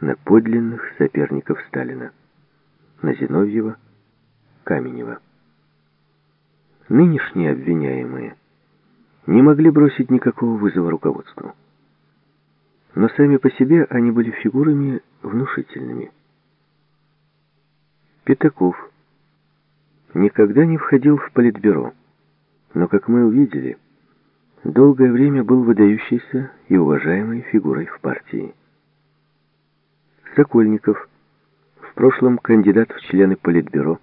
на подлинных соперников Сталина, на Зиновьева, Каменева. Нынешние обвиняемые не могли бросить никакого вызова руководству. Но сами по себе они были фигурами внушительными. Пятаков никогда не входил в политбюро, но, как мы увидели, долгое время был выдающейся и уважаемой фигурой в партии. Сокольников, в прошлом кандидат в члены Политбюро,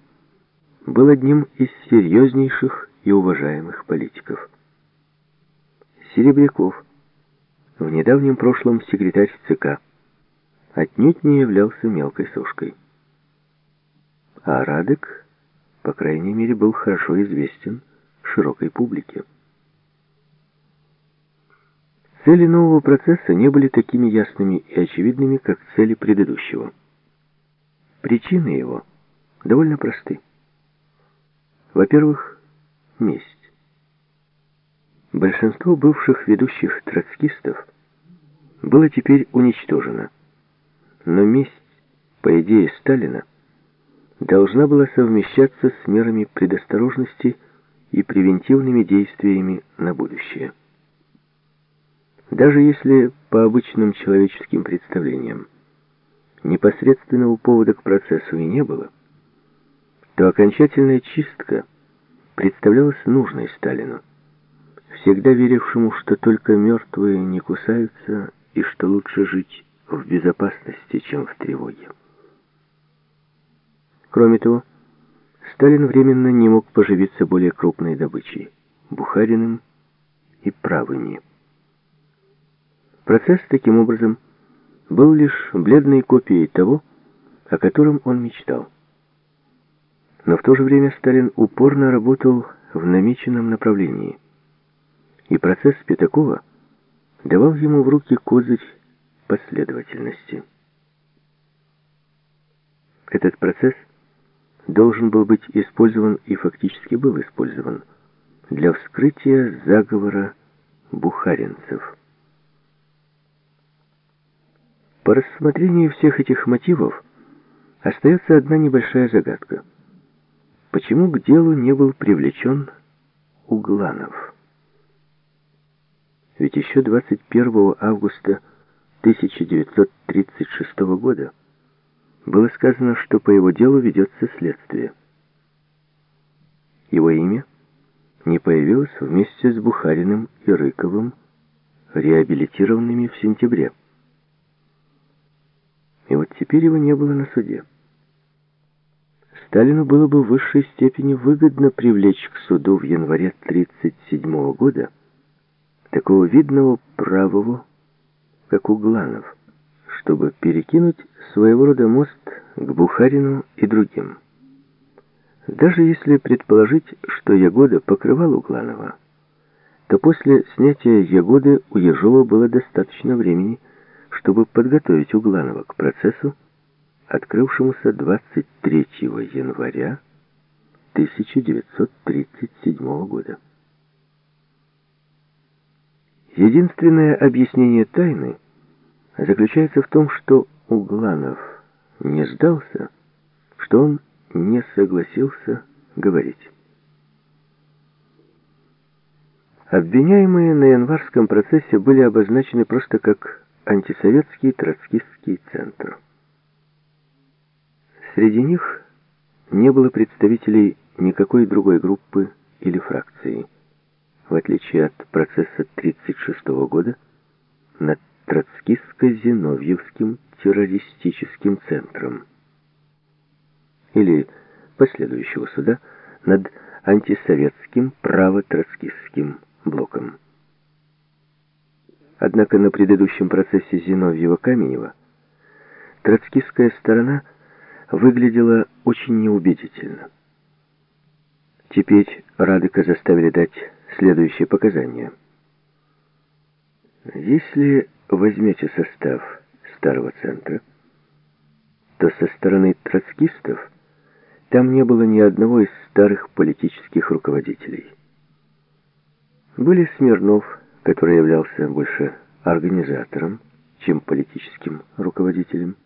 был одним из серьезнейших и уважаемых политиков. Серебряков, в недавнем прошлом секретарь ЦК, отнюдь не являлся мелкой сошкой. А Радек, по крайней мере, был хорошо известен широкой публике. Цели нового процесса не были такими ясными и очевидными, как цели предыдущего. Причины его довольно просты. Во-первых, месть. Большинство бывших ведущих троцкистов было теперь уничтожено. Но месть, по идее Сталина, должна была совмещаться с мерами предосторожности и превентивными действиями на будущее. Даже если по обычным человеческим представлениям непосредственного повода к процессу и не было, то окончательная чистка представлялась нужной Сталину, всегда верившему, что только мертвые не кусаются и что лучше жить в безопасности, чем в тревоге. Кроме того, Сталин временно не мог поживиться более крупной добычей – Бухариным и правыми. Процесс, таким образом, был лишь бледной копией того, о котором он мечтал. Но в то же время Сталин упорно работал в намеченном направлении, и процесс Пятакова давал ему в руки козырь последовательности. Этот процесс должен был быть использован и фактически был использован для вскрытия заговора бухаринцев. По рассмотрению всех этих мотивов остается одна небольшая загадка. Почему к делу не был привлечен Угланов? Ведь еще 21 августа 1936 года было сказано, что по его делу ведется следствие. Его имя не появилось вместе с Бухариным и Рыковым, реабилитированными в сентябре. Теперь его не было на суде. Сталину было бы в высшей степени выгодно привлечь к суду в январе 1937 года такого видного правого, как Угланов, чтобы перекинуть своего рода мост к Бухарину и другим. Даже если предположить, что Ягода покрывал Угланова, то после снятия Ягоды у Ежова было достаточно времени, чтобы подготовить Угланова к процессу, открывшемуся 23 января 1937 года. Единственное объяснение тайны заключается в том, что Угланов не сдался, что он не согласился говорить. Обвиняемые на январском процессе были обозначены просто как антисоветский троцкистский центр. Среди них не было представителей никакой другой группы или фракции, в отличие от процесса 1936 года над троцкистско-зиновьевским террористическим центром или последующего суда над антисоветским право-троцкистским блоком. Однако на предыдущем процессе Зиновьева-Каменева троцкистская сторона выглядела очень неубедительно. Теперь Радыка заставили дать следующие показания. Если возьмете состав старого центра, то со стороны троцкистов там не было ни одного из старых политических руководителей. Были Смирнов, который являлся больше организатором, чем политическим руководителем.